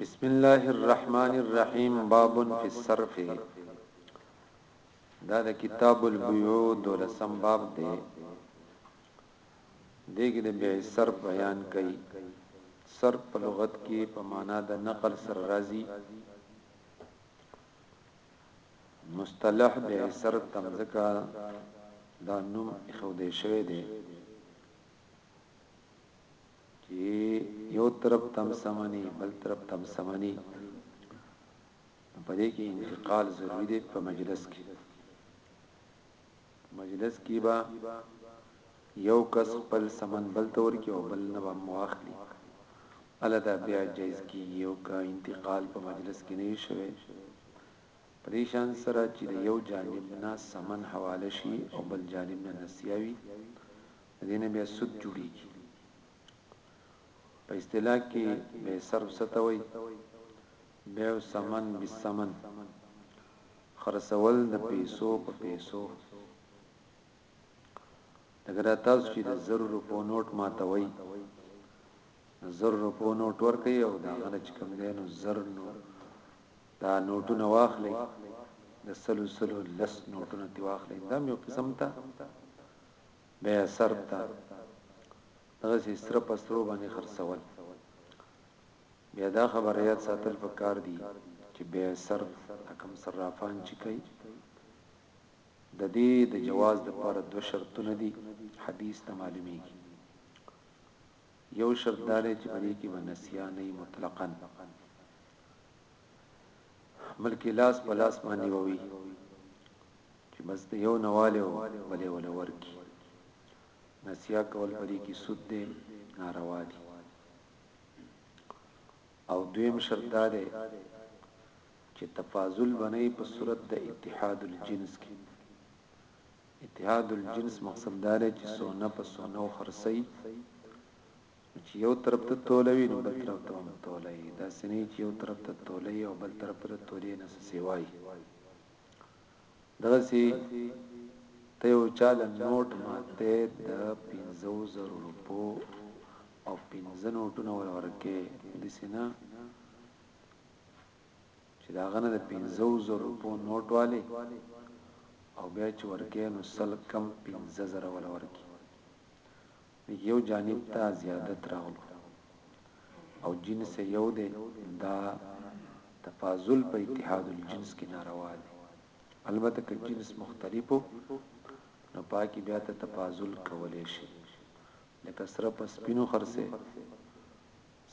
بسم الله الرحمن الرحیم باب فی الصرف دا د کتاب البیوع دولسم باب دی دغه د بیع صرف بیان کړي صرف په لغت کې په معنا د نقل سره راځي مصطلح دی سر تم ځکه دا نوم ايښودی شوی دی چې یو طرف تم سمنی بل طرف تم سمنی په دې کې انتقال ضروری دی په مجلس کې مجلس کی به یو کس خپل سمن بل ته ورکی او بل نه به هم واخلی اله دا بیا جایز کیږی او که انتقال په مجلس کی نه وی شوی په دی شان سره چی د یو جانب نه سمن حواله شی او بل جانب نه نسیه وی د دی نه بیا سود جوړیږی په اصطلاح کی به صرف څه ته وایی بيو ثمن بالثمن، خرڅول د پيسو په پيسو، لکه دا تاسو چې د زرو روپو نوټ ماتوئ، د زرو روپو نوټ ورکئ او د هغه نه چې کوم دی نو زر نو دا نوټونه واخلئ، د سلو سلو لس نوټونه ترې واخلئ، دا هم یو قسم ته بيع صرف ده، دغسې سره په سرو باندې خرڅول. بیا دا خبره یاد ساتل په کار دي چې بیع صرف دا کوم صرافان چې کوي د دې د جواز د پاره دوه شرطونه دي حدیث نه معلومیږي یو شرط دا دی چې په دې کې به نسیان نه مطلقاً بلکې لاس په لاس باندې ووي چې بس د یو نواله او بلې ول ورکی نسیا کول پرې کې سود دی ناروا دی او دویم شرط دا دی چې تفاضل بنئ په صورت د اتحاد الجنس کې اتحاد الجنس مقصد دا دی چې سونه په سونه خرڅي چې یو طرف ته تولوي نو بل طرف ته هم تولوي دا سنې چې یو طرف ته تولوي او بل طرف ته تولوي نه سیوای دغسی ته یو چا له نوټ ماته د پنځو زرو روپو او پنځه نوټونه ور ورکې دسی نه چې داغه نه د پنځو زرو روپو نوټ والی او بیا چې ورکې نو سل کم پنځه زره ور ورکې یو جانب ته زیادت راغلو او جنس یې یو دی دا تفاضل په اتحاد الجنس کې ناروا دی البته که جنس مختلفو نو پاکي بیا ته تفاضل کولای شي لکه سره په سپینو خرسه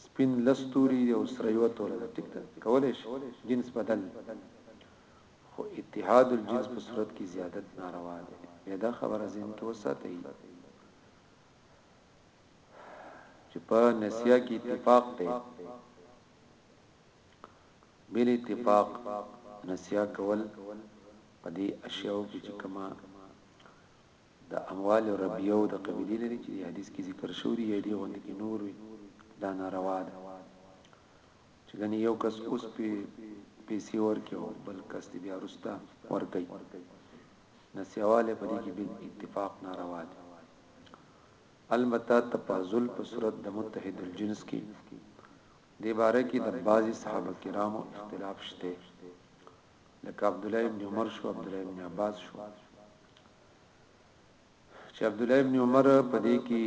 سپین لستوري او سره یو توره ده ټیک ده کولای شي جنس بدل خو اتحاد الجنس په صورت کې زیادت ناروا دی، بیا دا خبره ذهن کې وساتئ چې په نسیه کې اتفاق دی، بل اتفاق نسیه کول په دې اشیاو کې چې کما د اموال ربیو د قبیلې لري چې حدیث کې ذکر شوی دی یې دی غوند کې نور وي دا ناروا ده چې ګنې یو کس اوس پرې پیسې ورکړي او بل کس دې بیا وروسته ورکوي، نسیوالی په دې کې بالاتفاق ناروا دی. البته تفاضل په صورت د متحد الجنس کې دې باره کې د بعضې صحابه کرامو اختلاف شته، لکه عبدالله ابن عمر شو، عبدالله ابن عباس شو، چې عبدالله ابن عمر په دې کې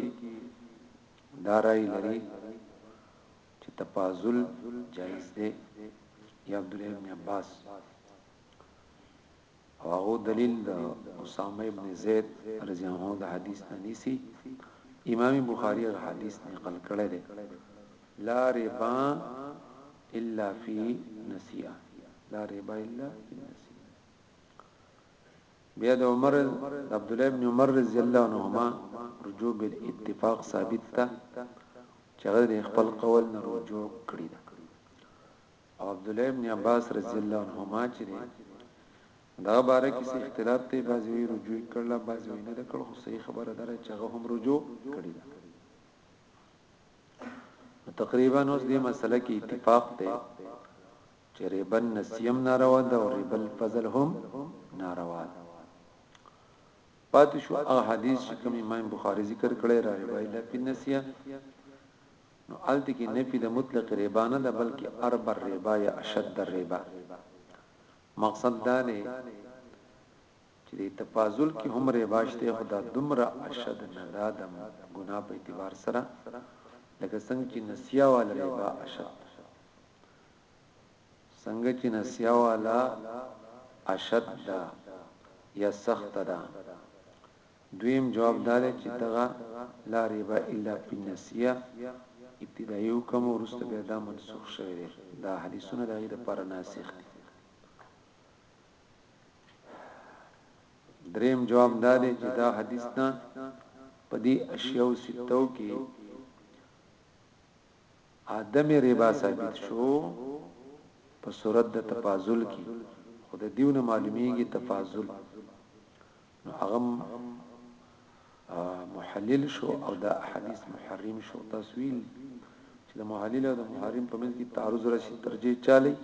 دا رای لري، چې تفاضل جائز دی یا عبدالله ابن عباس او هغه دلیل د اسامه ابن زید رضی الله عنه د حدیث نه نیسی امام بخاری هغه حدیث نقل کړی دی لا ربا الا فی نسیه لا ربا الا فی نسیه بیا د عمر د عبد الله ابن عمر رضی الله عنهما رجوع بالاتفاق ثابت ده چې هغه د خپل قول نه رجوع کړی ده او عبد الله ابن عباس رضی الله عنهما چې دا باره کې څه اختلاف دی بعضی وی رجوع کړل بعضی وی نه کړل خو صحیح خبره ده چې هغه هم رجوع کړی ده تقریبا اوس دې مسله کې اتفاق دی چې ريبن نسي هم ناروا ده او ريبل فضل هم ناروا ده پاتې شو هغه حدیث چې کوم امام بخاری ذکر کړی را روایت لا په نسیه نو الته کې نفي د مطلق ربا نه ده بلکې اربع الربا یا اشد الربا مقصد دا دی چې د تفاضل کې هم ربا شته خدا دمرا اشد نه ده د ګنا په اعتبار سره لکه څنګه چې نسیه وال ربا اشد څنګه چې نسیا والا اشد ده یا سخت ده دویم جواب دا دی چې دغه لا ریبا الا فی النسیه ابتدایي حکم ورسته بیا دا منسوخ شوی دی دا حدیثونه دغه د پر ناسخ دي دریم جواب دا دی چې دا حدیث نه په دې اشیاء ستو کې عدم ربا ثابت شو په صورت د تفاضل کې خو د دیونه معلومیږي تفاضل نو هغه محلل شو او دا احادیث محرم شو تسویل چې د محلل او د محرم په منځ کې تعارض راشي ترجیح چالي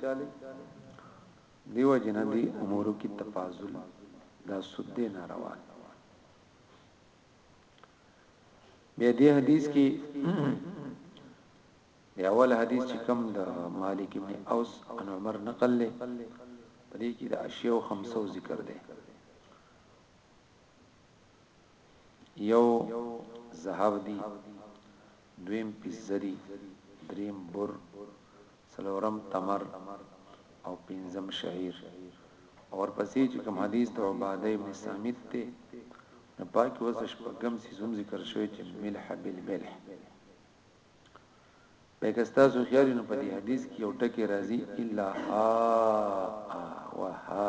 دیو جن دی امورو کې تفاضل دا سود دی ناروا بیا دې حدیث کې دی اول حدیث چې کوم د مالک ابن اوس ان عمر نقل لې په دې کې د اشیاء خمسو ذکر دی یو زهاب دی دویم پیزری، دریم بر، څلورم تمر او پنځم شعیر او ورپسې چې کوم حدیث د عباده ابن صامت دی نو پای کې اوس شپږم څیز هم ذکر شوی چې ملح بالملح لکه ستاسو خیال نو په دې حدیث کې یو ټکی راځي الا ها وا ها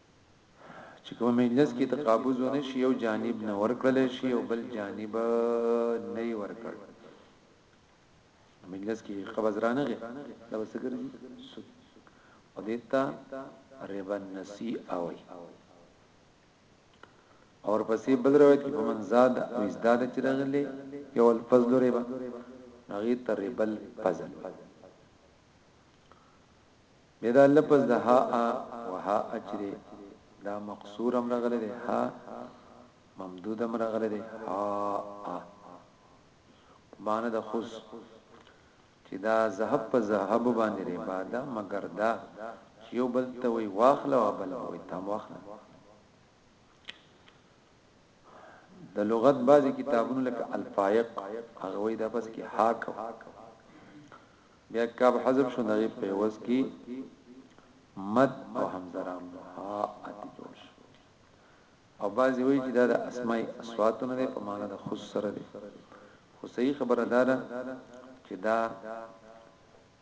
چې که په مجلس کې تقابض ونه شي یو جانب نه ورکړل شي او بل جانب نه یې ورکړ مجلس کې قبض رانه غي دا وسګر دي سود او دیتا ربا نسی اوي اور پسې بل روایت کې فمن زاد او ازداد چې راغلي یو الفضل ربا هغه تر ربل فضل بیا دا لفظ د ها ا و ها ا چې دی دا مقصور هم راغلی دی ها ممدود هم راغلی دی ها ا معنی د خذ چې دا ذهب په ذهب باندې دی بعد مگر دا چې یو بل ته وی واخله او بل وی تام واخله د لغت بعضی کتابونو لکه الفائق هغه وای دا بس کې حاک بیا کاب حذف شو دغه په عوض کې مد او حمزه رام ها ات جوړ شو او بعضی وای چې دا د اسماء اصواتونه ده په معنا د خص سره ده خو صحیح خبره ده چې دا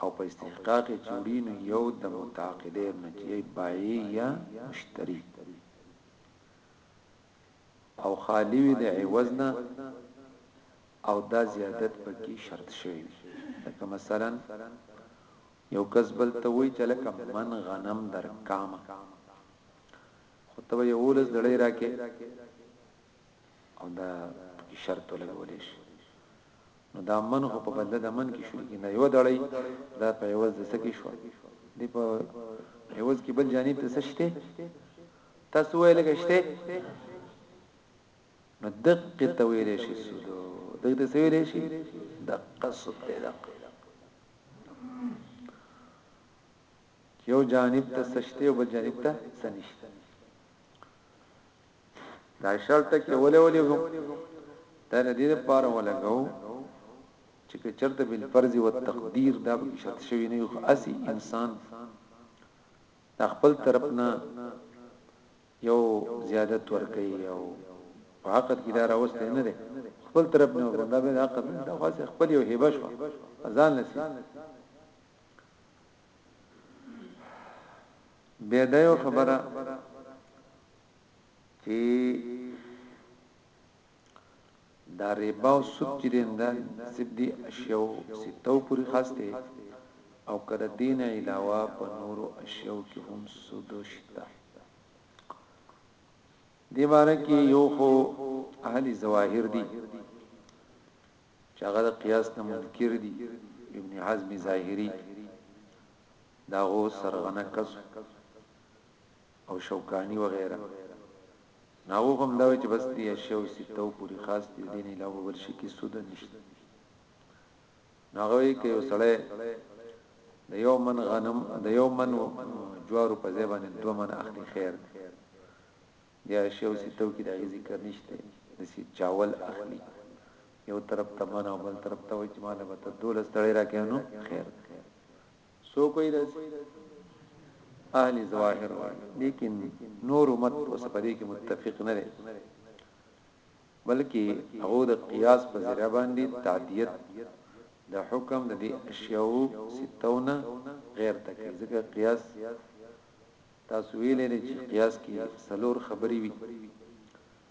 او په استحقاق یې چوړي نو یو د متعاقدین نه چې بایع یا مشتری او خالی وي د عوض نه او دا زیادت پکې شرط شوی وي لکه مثلا یو کس بل ته وی چې لکه من غنم در کاما خو ته یو لس دړی راکې او دا پکې شرط ولګولې شي نو دا من خو په بدله د من کې شو کې نه یو دړی دا په عوض د سکی شو دی په عوض کې بل جانب ته سشته تاسو ویل کېشته نو دقه تویل شي سودو دغه ته ویل شي دقه سود دی دقه یو جانب ته سشته او بل جانب ته سنشته دا شل ټکی ولې ولې غو دا د دې لپاره ولګو چې که چرته بل فرض او تقدیر دا به شرط شوی نه خو اسی انسان د خپل طرف نه یو زیادت ورکي او په حق کې دا راوست نه دی خپل طرف نه دا به حق دا خاصه خپل یو هبه شو ځان لسی به دا یو خبره کې دا ریبا او سود چې دین دا سدي اشیاو ستو پوری خاص دی او کړه دین علاوه په نورو اشیاو کې هم سود شته دی باره کې یو خو اهلی ظواهر دي چې هغه د قیاس نه منکر دي ابن حزم ظاهری دا هو سرغنه کس او شوکاني وغیره ناوو هم دا وی چې بس دی اشیاء سته او پوری خاص دی دین علاوه بل شي کې سود نشته ناغوی کې یو سړی د یو من غنم د یو من جوارو په ځای باندې دوه من اخلي خیر دی دی اشیاء سته کې دا ذکر نشته د سی چاول اخلي یو طرف ته من او بل طرف ته وای چې مال به ته دولس تړي راکې نو خیر سو کوي د اهل ظواهر لیکن نور امت اوس په دې کې متفق نه دي بلکې هغه د قیاس په ذریعہ باندې تعدیت د حکم د دې اشیاء ستونه غیر تکي ځکه قیاس تاسو ویلې چې قیاس کې سلور خبري وي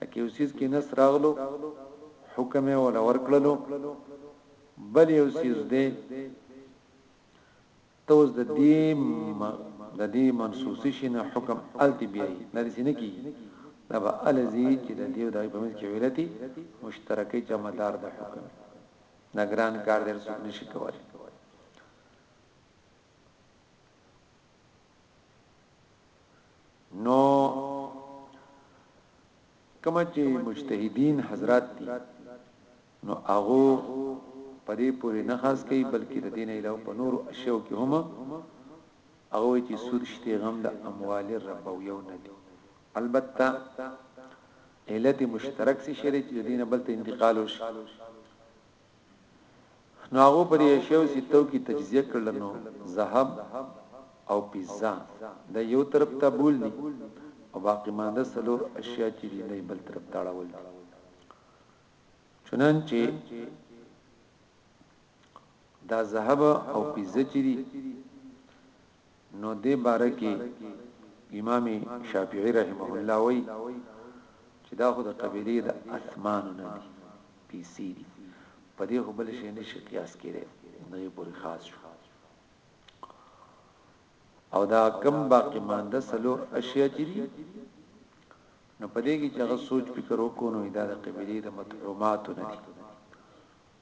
لکه یو څیز کې نس راغلو حکم یې ولا ورکړلو بل یو څیز دی توز د دې د دې منسوسی شنه حکم التی بیاي نه دي نه کی دا به الزی چې د دې د په منځ کې ویلتی مشترکې جمعدار د حکم نگران کار در څوک نشي کولای نو کما چې مجتهدین حضرات دي نو هغه پرې پورې نه خاص کوي بلکې د دین علاوه په نورو اشیاء کې هم هغه چې سود شته غم د اموال ربویو نه دي البته علت مشترک سي شری چې دین بل ته انتقال وشي نو هغو پر یو شیو سی توکی تجزیه کړل نو ذهب او پیزا دا یو طرف ته بول دی او باقی مانده سلور اشیا چی دی دی بل طرف ته اړول دی چنانچه دا ذهب او پیزا چی دی نو دې باره کې امام شافعي رحمه الله وايي چې دا خو د قبيلې د اسمانو نه دي پیسې دي په دې خو بل شي نشي قياس کېره نه پوری خاص شو او دا کم باقی مانده سلور اشیاء چې دي نو په دې کې چې هغه سوچ فکر وکړو نو دا د قبيله د مطعومات نه دي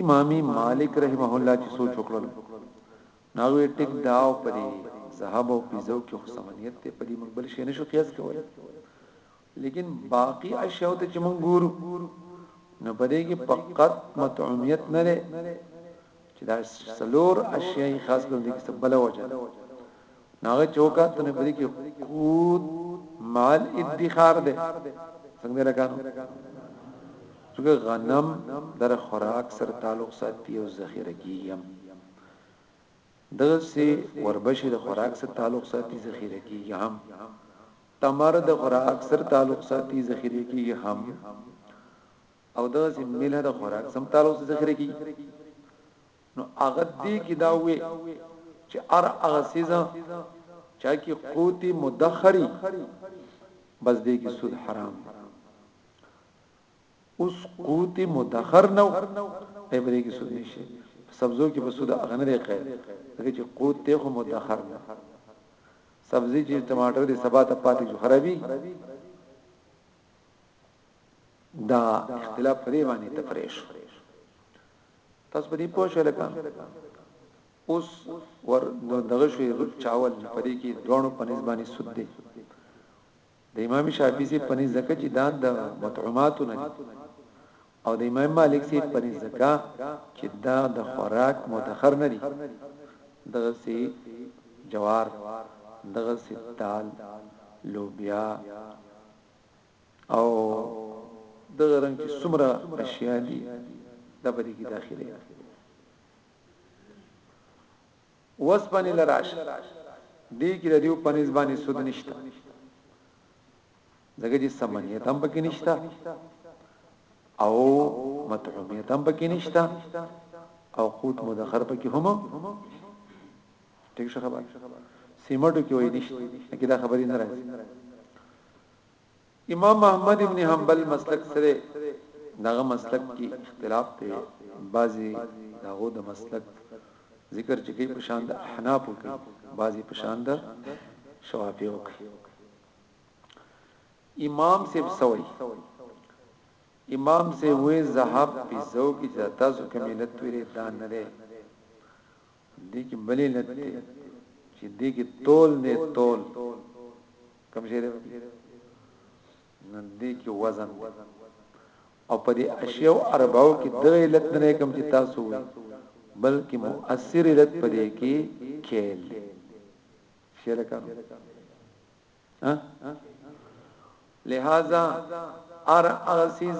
امام مالک رحمه الله چې سوچ وکړل نو وی ټیک داو پرې ذهب او پیزو کې خو سمنیت ته پدې موږ بل شي نشو قیاس کولای لیکن باقی اشیاء ته چې موږ ګورو نو پدې کې فقط مطعومیت نه لري چې دا سلور اشیاء خاص کړي کې سبله وجه ناغه چوکا تنه بری کې قوت مال ادخار ده څنګه لګانو څنګه غنم در خوراک سره تعلق ساتي او ذخیره کیږم دغه سي وربشي د خوراک سره تعلق ساتي ذخیره کیږي هم تمر د خوراک سره تعلق ساتي ذخیره کیږي هم او دغه سي مله د خوراک سم تعلق سره ذخیره کیږي نو هغه دې کې دا وې چې ار هغه سیزه چا کې قوت مدخري بس دې کې سود حرام دی اوس قوت مدخر نو دې بری کې سود نشي سبزو کې بسود اغنه دی قید دغه چې قوت ته خو مدخر نه سبزي چې ټماټر دې سبا ته پاتې جو خرابي دا اختلاف په دې باندې تفریح شو تاسو په دې پوه شئ لکه اوس ور دغه شوی چاول په دې کې دوړو په نسبانه سود دی د امام شافعي سي پني زکه چې دا د مطعوماتو نه دي او د امام مالک صیب په نزد ځکه چې دا د خوراک مدخر نه دي دغسې جوار دغسې دال لوبیا او دغه رنګ چې څومره اشیاء دي دا په دې کې داخلي وس باندې لراش دې کې د دیو پنځ باندې سود نشته ځکه چې سمنیت هم پکې نشته او مطعومیت هم پکې نشته او قوت مدخر پکې هم ټیک شو خبر سیمټو کې وای نشته کې دا خبرې نه راځي امام احمد ابن حنبل مسلک سره دغه مسلک کې اختلاف ته بعضي داغو د مسلک ذکر چې کوي پشان د احناف کوي بعضي پشان د شوافیو کوي امام صاحب څه وایي امام سے وې زهاب په زو کې چې تاسو کوم علت ویلې دا نه ده دې کې بلې علت ده چې دې کې تول نه تول کوم شی ده نن دې کې وزن ده او په دې اشیاء اربعو کې د علت نه کوم چې تاسو وې بلکې مؤثر علت په دې کې کېل شي لکه لہذا ار اغسیز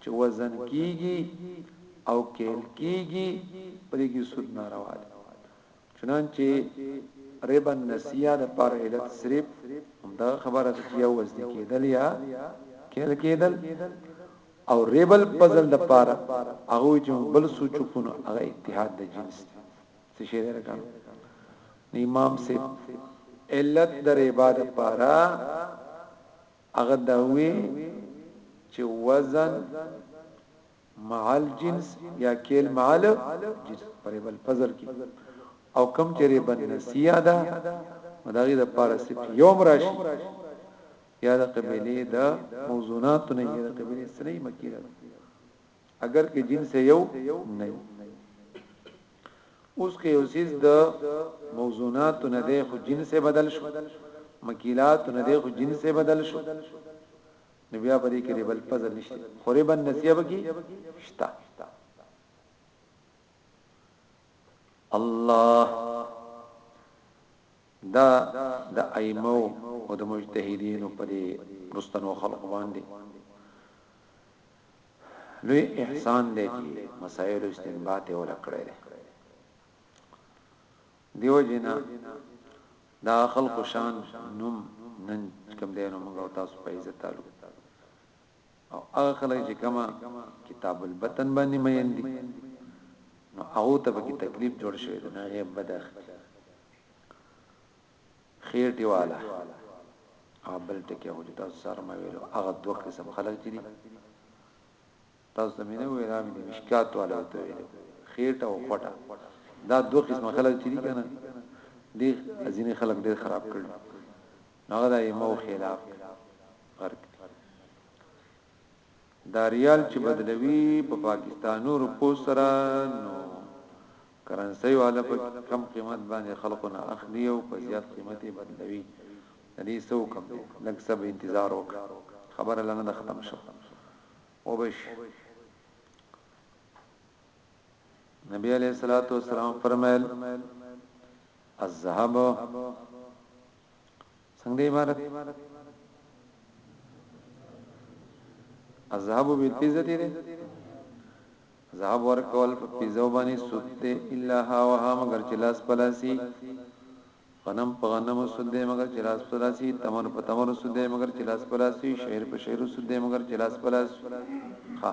چې وزن کیږي او کېل کیږي پرې کې سود ناروا دي چنانچه ربا النسیه د پر علت صرف دا خبره چې یو وزن کېدل یا کېل کېدل او ربل پزل د پر هغه چې بل سوچونه هغه اتحاد د جنس دی څه شی در کړ نو امام صاحب علت در عبادت پارا هغه داوی چې وزن معل جنس یا کیل معل جنس پر بل فضل کی او کم چره بن نسیا دا مداغی د پارا صرف یوم راشي یا د قبیله د موزونات نه یا د قبیله سنی مکیره اگر کې جنس یو نه اوس کې یو سیس د موضوعات نه دی خو جنس بدل شو مکیلات نه دی خو جنس بدل شو نو بیا په دې کې ریبل پزل نشته خوربن نسیب کې شتا الله دا د ائمه او د مجتهدینو په دې مستنو خلق باندې لوی احسان دی چی مسایلو استنباط یې وله کړی دی دیو جنا دا خلق شان نوم نن کوم دی نو موږ تاسو په عزت تعلق او هغه خلک چې کما کتاب البتن باندې مېن دي نو هغه ته به تکلیف جوړ شي نه غیب بدخ خېټې والا او بل ټکی هو چې تاسو سره مې ویلو هغه دوه قسم خلک چې دي تاسو ته مې نه ویل امي د مشکات والا ته ویل خېټه او خټه دا دوه قسم خلک چې دي کنه دي ځینې خلک ډېر خراب کړي هغه د ایمو خلاف فرق دا ریال چی بدلوی په پاکستانو روپو سره نو کرنسی واله په کم قیمت باندی خلقو نه اخلی او په زیات قیمت یی بدلوی د دی څه حکم دی لږ څه به انتظار وکړه خبره لا نه ده ختم شوه وبه شی نبی علیه الصلاۃ والسلام فرمایل الذهب څنګه عبارت اذهب بالفیزه دی ذهب ورکول په فیزو باندې سود ته الا ها وها مگر چلاس پلاسی غنم په غنم سود دی مگر چلاس پلاسی تمر په تمر سود دی مگر چلاس پلاسی شعر په شعر سود دی مگر چلاس پلاسی ها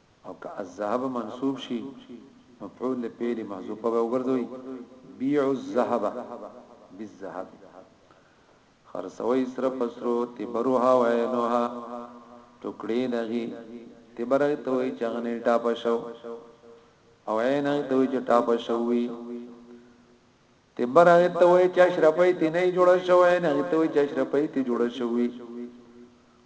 او که الذهب منصوب شي مفعول له فعل محذوفه به وګرځوي بيع الذهب بالذهب خرڅوي سره پسرو تبرها وعينها ټکړې نغي تبرغه توي چغنه ټاپ شو او عينه توي چې ټاپ شوي تبرغه توي چې اشرفي تی نه جوړ شوی نه توي چې اشرفي تی جوړ شوی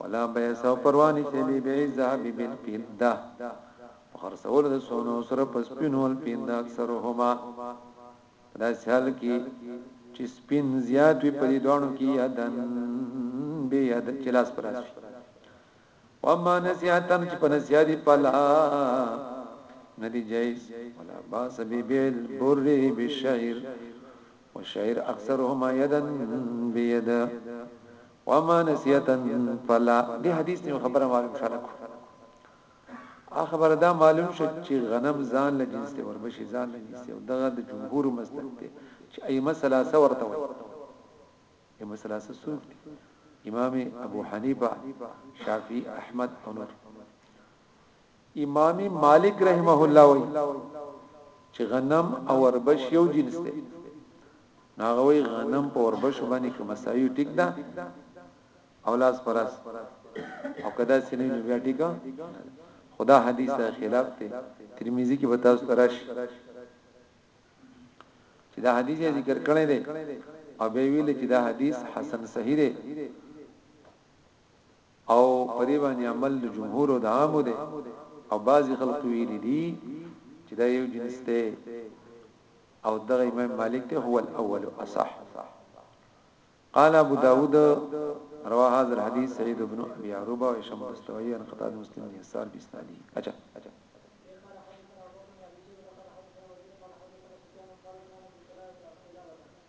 ولا بيس او پروا نشته بي بيع الذهب بالفضه خرڅول د سونو سره په سپینو الفنده اکثرهما دا سال کې چې سپین زیات وي په دې دوانو کې یادن به یاد چلاس پر راشي واما نصیحتن چې په نصیحت پلا ندی جایز ولا باس بی بیل بری بالشعر والشعر اکثرهما یدن بید وما نسیتا فلا دې حدیث نه خبره معلوم شاله کو اخبر دا معلوم شو چې غنم ځان له جنس ته وربشي ځان له جنس ته دغه د جمهور مسلک ته چې ائمه ثلاثه ورته وي ائمه ثلاثه څوک دي امام ابو حنیفه شافعی احمد او نور امام مالک رحمه الله وایي چې غنم او وربش یو جنس دی ناغه وایي غنم په وربش باندې کې مساوي ټیک ده او لاس پراس او کدا سینې نو بیا ټیکا خدا حدیث سره خلاف ته ترمذی کې بتا ست راش چې دا حدیث ذکر کړی دی او به ویل چې دا حدیث حسن صحیح دی او په دې باندې عمل د جمهور او د عامو دی او بعضی خلق ویلي دي چې دا یو جنس دی او دغه امام مالک ته هو الاول اصح قال ابو داود رواه هذا الحديث سعيد بن ابي عروبه وهشام الدستوائي عن قتاده مسلم بن يسار باسناده اجا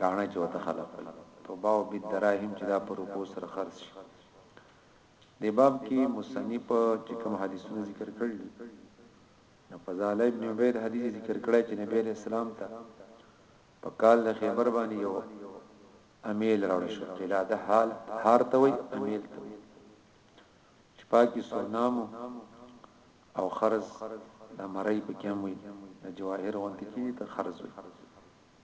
ګاڼه چې ورته خلق وایي تباع بالدراهم چې دا په روپو سره خرڅ شي دې باب کې مصنف چې کوم حدیثونه ذکر کړل دي نو فضاله ابن عبید حدیث ذکر کړی چې نبی علیہ السلام ته په کال د خیبر باندې یو امیل راوړ شو قلا د حال هار ته وی امیل ته چې پاکي سونام او خرز د مړی په کم وی د جواهر وانت کې ته خرز وی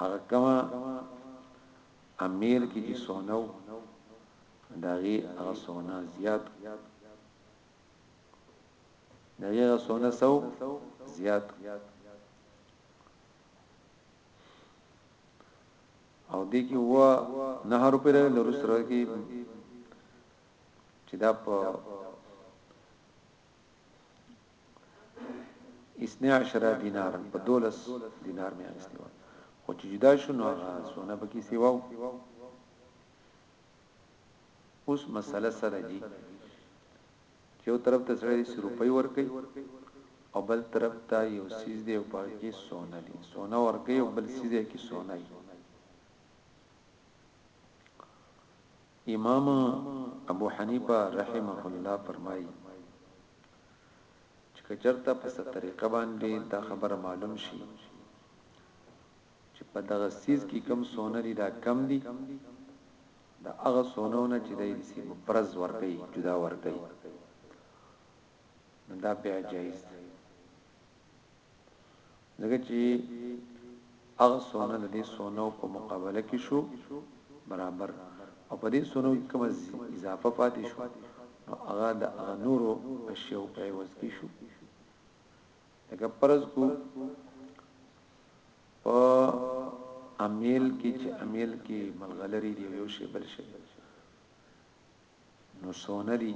هغه کما امیر کې چې سونو داغي هغه سونا زیات داغي هغه سونا سو زیات او دې کې و نه هر پر لورس راکې چې دا په اثنی عشر دینارا په دولس دینار می اغستی و خو چې جدا شو نو هغه سونه پکې سیواو اوس مسله سره جی چې یو طرف ته سره 100 روپۍ ورکړي او بل طرف ته یو سیز دی او پکې سونه دی سونه ورکړي او بل سیز کې سونه دی امام ابو حنیفه رحمه الله فرمائی چه که چرته په څه طریقه باندی دا خبره معلوم شی چه په دغه څیز کی کم سونه دی دا کم دی د هغه سونو نه چې د دې مفرز ورکي جدا ورکي نو دا بیا جایز دی ځکه چې هغه سونه د دې سونه په مقابله کې شو برابر او په دې سونه کې کوم اضافه پاتې شو نو هغه د هغه نورو اشیاء په عوض کې شو لکه پرز کو په امیل کې چې امیل کې ملغلری دی یو شی بل شی نو سونه دي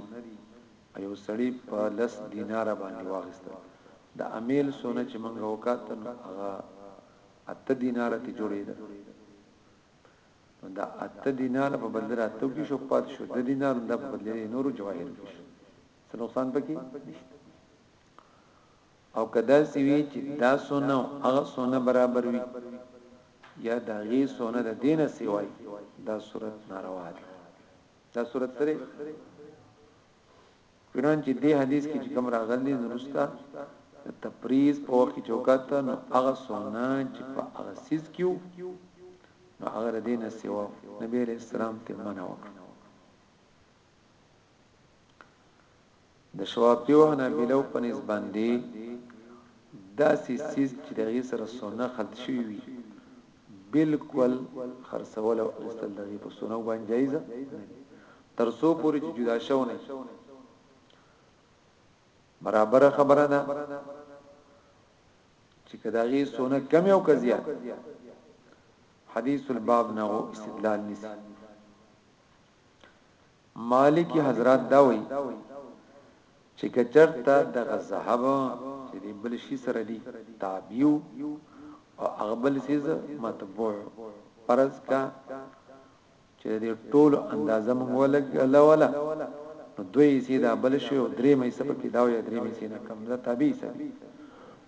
ایو سړی په لس دیناره باندې واغستل د امیل سونه چې منګه وکاته نو هغه اته دیناره ته جوړېده دا اته دینار په بدل راتو کې شو پات شو د دینار د په بدل نورو جواهر کې شو څه نقصان پکې نشته او که داسې وي چې دا سونه او هغه سونه برابر وي یا د هغې سونه د دې نه سوا وي دا صورت ناروا دی دا صورت سره ګران چې دې حدیث کې کوم راغلی نورستا د تفریز په وخت کې وکاته نو هغه سونه چې په هغه سیس کیو نو هغه دې نه سیوا نبی رسول الله ته منع وکړه د شوابیو حنابلو په نس باندې داسې سیز چې دغه سره سونه خلط شوی وي بالکل خرڅول او اصل دغه په سونه باندې جایز تر څو پورې چې جدا شو نه برابر خبره ده چې کداغي سونه کم او کزیا حدیث الباب نه استدلال نسی مالکی حضرات دا وایي چې کچرته دغه ذهب چې دی بل شي سره دی تابعو او اغبل سیز مطبوع پرز کا چې دی ټول اندازه مونږ ولګل ولا نو دوی سي دا بل شي او درې مې سبا کې دا یا درې مې سي نه کم دا تابع سي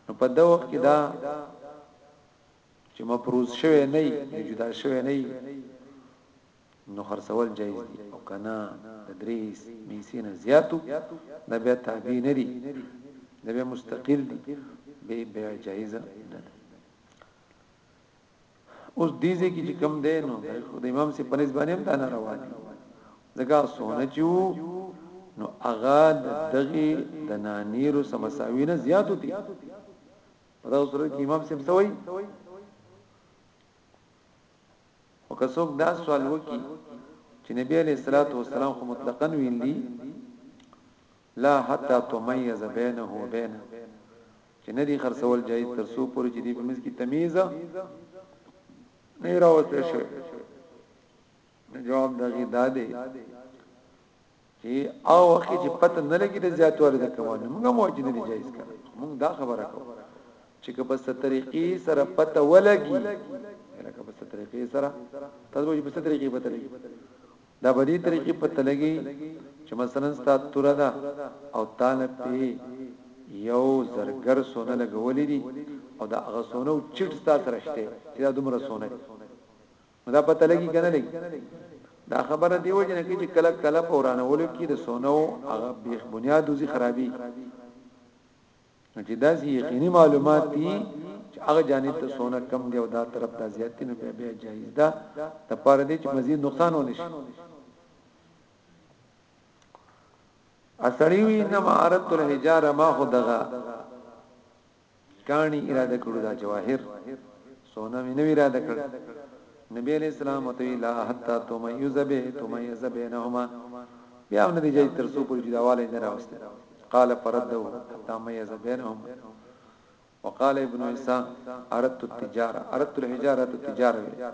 نو په دا وخت کې دا چې مفروض شوی نه جدا شوی نه نو خرڅول جایز دي او کنا د درې میسې نه زیاتو دا بیا تابع نه دي دا بیا مستقل دي به بیا جایز نه ده اوس دې ځکه چې کم دی نو د امام سي په نسبت هم دا نه روا دي ځکه سونه چو نو اغا دغه د نانیرو سمساوی نه زیاتو دي په دا سره کې امام سي سوي خو که څوک دا سوال وکړي چې نبی علیه الصلاۃ والسلام خو مطلقاً ویلي لا حتا تميز بينه وبين چې ندي خرڅول جایز تر څو پورې چې دې په منځ کې تمیز نه راوته شي جواب دغه دادې چې او وخت چې پته نه لګي د زیاتوالي د کموالي موږ هم وایو چې نه جایز کړه موږ دا خبره کوو چې که په ستريقي سره پته ولګي لکه په ستريقي سره تاسو به په ستريقي پته لګي دا به دې طریقې پته لګي چې مثلا ستا تور ده او تانه په یو زرګر سونه لګولې دي او دا هغه سونه چټ ستا سره شته چې دا دومره سونه نو دا پته لګي کنه لګي دا خبره دی وجه نه کې چې کله کله په ورانولو کې د سونو هغه بیخ بنیاد دوزي خرابي چې دا سي یقیني معلومات دي چې هغه جانب ته سونه کم دی او دا طرف ته زیات دی نو بیا بیا جایز ده د پاره دې چې مزید نقصان ونه شي اسړی وی انما عرضت الحجاره ما خدغه کاڼي اراده کړو دا جواهر سونه مې نو اراده کړ نبی علیہ السلام ته لا حتا تمیز به تمیز بینهما بیا هم نتیجه تر څو پر جداواله نه راوسته قال فرده حتا میز بینهم وقال ابن عیسی اردت التجاره اردت الحجاره التجاره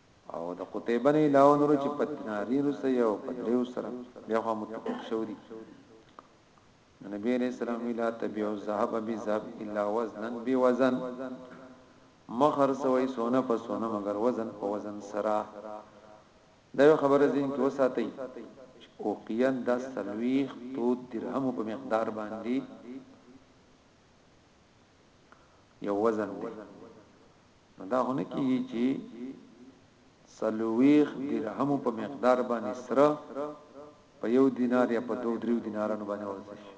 او د قتيبه نه علاوه نور چې په تناري رسي او په دريو سره بیا خو متفق شو دي نبی علیہ السلام لا تبيع الذهب بالذهب الا وزنا بوزن مخر سوي سونه په سونه مگر وزن په وزن سرا دا یو خبره زین کې وساتئ او قیان د سلويخ تو درهم په مقدار باندې یو وزن دی نو دا هونه کیږي چې سلويخ درهم په مقدار باندې سره په یو دینار یا په دوه دریو دینارانو باندې ورسې شي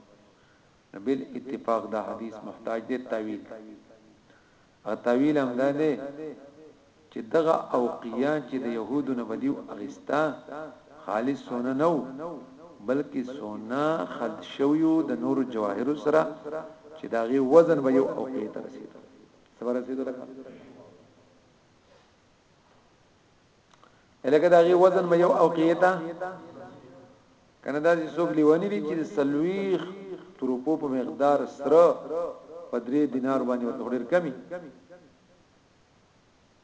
نو بل اتفاق دا حدیث محتاج دی تعویل او تعویل هم دا دی چې دغه اوقیا چې د يهودو نه بدیو اغستا خالص سونه نو بلکې سونه خلد شویو د نورو جواهر سره چې داغه وزن به یو اوقیا ترسید ته ورسېدو لکه الکه دا غي وزن به یو اوقیتا کنه دا چې څوک لیونی دي چې سلويخ تروپو په مقدار سره په درې دینار باندې ورته ډېر کمی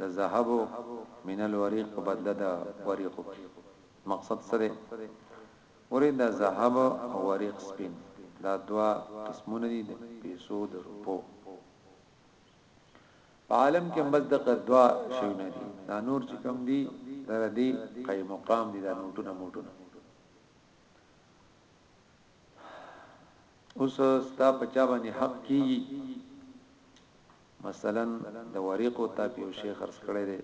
د ذهبو من الوریق په بدله د وریقو کی مقصد څه دی وری د ذهب او وریق سپین دا دوه قسمونه دی د پیسو د روپو په عالم کې بس دغه دوه شیونه دی دا نور چې کوم دی در دی قای مقام دی دا نوټونه موټونه اوس ستا په چا باندې حق کیږي مثلا د وریقو تا په شي خرڅ کړی دی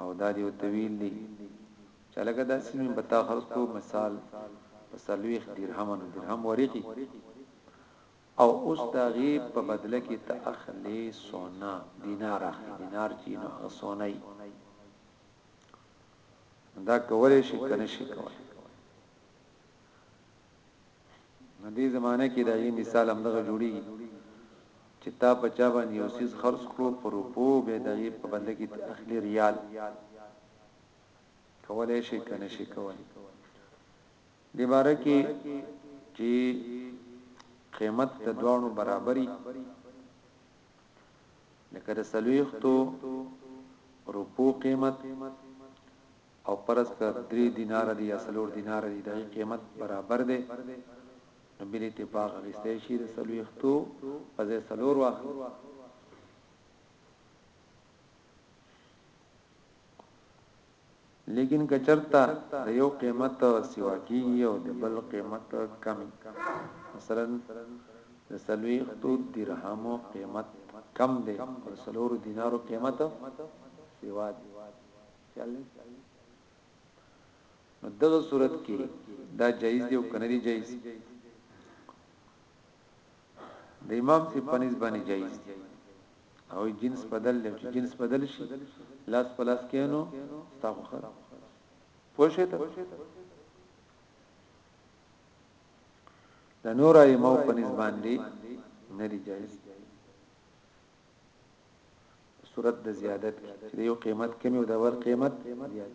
او دا دی وتویل دی چې لکه دا سیمه په تا خرڅ کو مثال په سلويخ درهم نو درهم وریقي او اوس دا غي په بدله کې ته اخلي سونا دینار اخلي دینار چې نو سونای دا کولای شي کنه شي کولای نو دې زمانه کې دا یي مثال هم دغه جوړي چې تا په چا باندې یو سیس خرج کړو پر روپو به د یي په بدل کې اخلي ریال کولای شي کنه شي کولای دې باره کې چې قیمت د دوانو برابرۍ لکه د څلوېښتو روپو قېمت او فرض که درې دیناره دي یا څلور دیناره دي د هغې قېمت برابر دی نو بل اتفاق اخیستی شي د څلوېښتو په ځای څلور واخلي لیکن که چرته د یو قیمت سوا کیږي او د بل قیمت کم وي مثلا د څلویښتو درهمو قیمت کم دی او د څلورو دینارو قیمت سوا دی خیال دی نو دغه صورت کې دا جایز دی او کنه دی جایز د امام سی په نس باندې جایز دي او جنس بدل له چې جنس بدل شي لاس پلاس کینو تا خو خره پوښه ته د نور ایمو په نس باندې نه دی جایز صورت د زیادت چې یو قیمت کمی او د ور قیمت زیات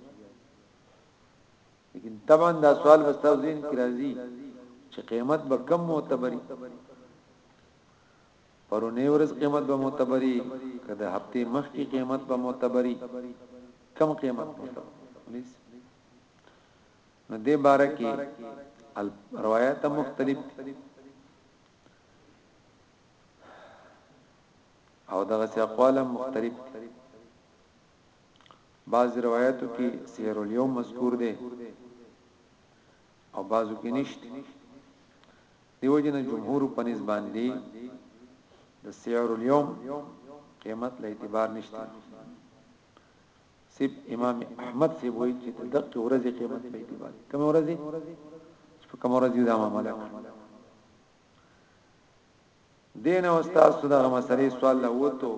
لیکن طبعا دا سوال به تاسو ذهن کې راځي چې قیمت به کم معتبري پرونی ورځ قیمت به معتبري کله هفته مخ کې قیمت به معتبري کم قیمت معتبري نو دې باره کې روایت مختلف دي او دغه اقوال مختلف دي بعض روایاتو کې سیر الیوم مذکور دی او بعضو کې نشته دیو جن جمهور په نس باندې د سیر الیوم قیمت له اعتبار نشته سب امام احمد سی وایي چې د دقه ورځې قیمت په اعتبار کوم ورځې په کوم ورځې دا معاملې دین او استاد صدا غمسری سوال لوتو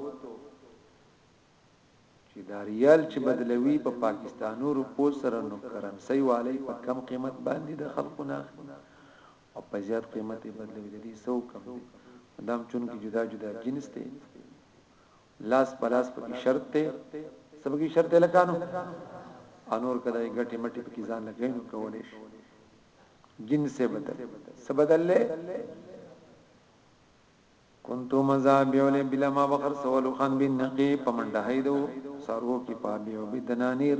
چی دا ریال چی بدلوی په پاکستانو روپو سره نو کرنسی والی په کم قیمت باندی د خلقو نه اخلی او په زیات قیمت یی بدلوی د دی څه حکم دی نو دا هم چونکی جدا جدا جنس دی لاس په لاس پکی شرط دی څه پکی شرط دی لکانو انور کدا یی ګټی مټی پکی ځان لګی نو کولی شی جنس بدل څه بدل له کنتو مزا بیولی بلا ما بخر سولو خان بی نقی په منډه هی دو سارو کی پا بیو بی دنانیر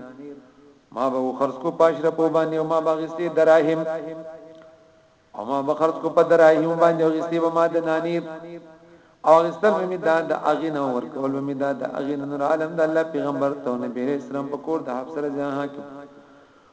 ما به و خرڅ کو پاش رپو باندی او ما به غستی دراهم او ما به خرڅ کو په دراهم باندی او غستی به ما دنانیر او غستل به می دا د اغین او ورکول به می دا د اغین نور عالم د الله پیغمبر ته نبی رسول په کور د حفصه رضی الله عنها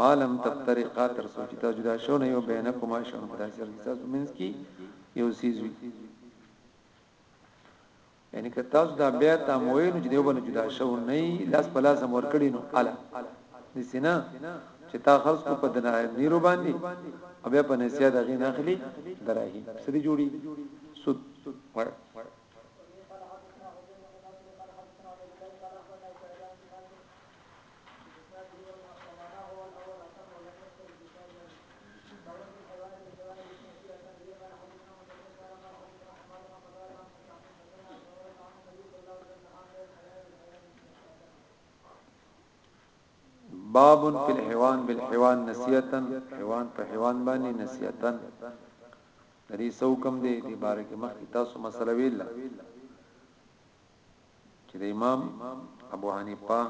ما لم تفترقا تر څو چې تاسو جدا شو نه یو بینکما شنو په داسې حال کې تاسو منځ کې یو سیز وي یعنی که تاسو دا بیا تا مویل چې دیو بل جدا شو نه لاس په لاس مور کړی نو الا نسینا چې تا خرج کو په دنا نیرو باندې او بیا په نسیا دغه نه اخلي دراهي سړي جوړي سود وړ باب فی الحيوان بالحيوان نسیتا حيوان په حيوان باندې نسیتا دې سو کم دې دې بارکه مخ تاسو مسله ویل چې د امام ابو حنیفه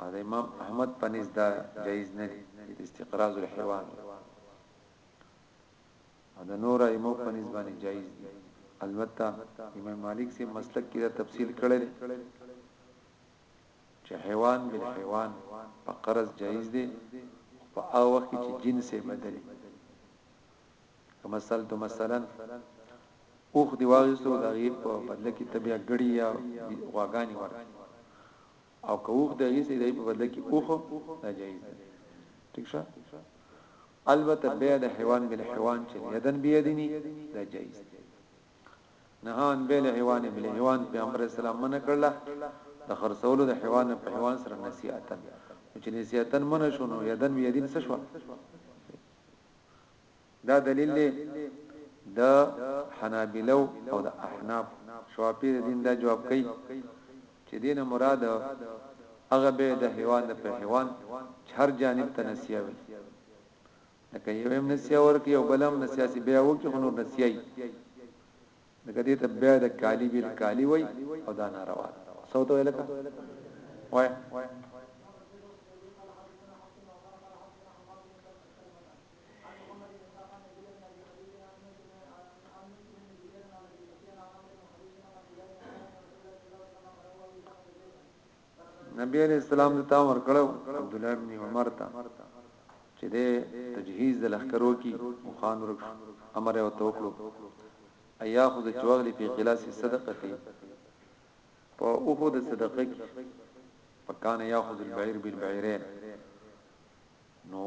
او د امام احمد په نزد جایز نه دي د استقراض الحيوان او د نور ایمو په نسبت باندې جایز دي البته امام مالک سي مسلک کې دا تفصیل کړی چې حیوان بل حیوان په قرض جایز دي په هغه وخت کې چې جنس یې بدلی که مثل ته مثلا اوښ دی واغستو د هغې په بدله کې ته بیا ګړی یا غواګانې ورکړي او که اوښ دی غیسې دی په بدله کې اوښ دا جایز دی ټیک شه البته بیا د حیوان بل حیوان چې یدن بیدنی دا جایز دی نهان بل حیوان بل حیوان پیغمبر اسلام منع کړل د خرڅولو د حیوان په حیوان سره نصیحتن چې نصیحتن منع شونه یدن بیدین څه شو دا دلیل دی د حنابلو او د احناف شوافی د دین دا جواب کوي چې دین مراد هغه به د حیوان د په حیوان چې هر جانب ته نسیه وي لکه یو هم نسیه ورکی او بل هم نسیه سی بیا وکی خو نور نسیه لکه دې ته بيع د کالي بيل کالي وای او دا ناروا ده څو ته لکه وای نبی علیہ السلام د تا امر کړو عبد الله ابن عمر ته چې د تجهیز د لخرو کې مخان ورک امر او توکړو ایا خو د چوغلی په خلاص صدقه کې په اوخو د صدقه کې فکان یاخذ البعیر بالبعیرین نو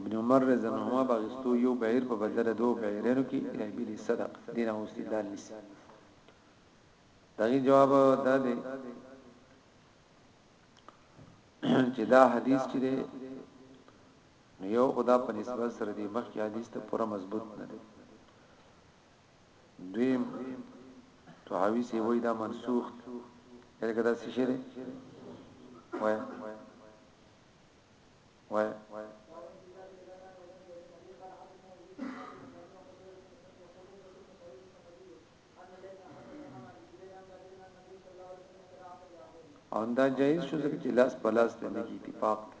ابن عمر رضی الله عنهما باغستو یو بعیر په بدل دو بعیرینو کې الهی بلی صدق دینه او استدلال نسی دغه جواب دا دی چې دا حدیث چې دی نو یو خدا په نسبت سره دی مخکې حدیث ته پوره مضبوط نه دی دویم توحاوی سی وای دا منسوخ لکه دا څه شی دی وای وای او همدا جایز شو ځکه چې لاس په لاس ته نه کی اتفاق دی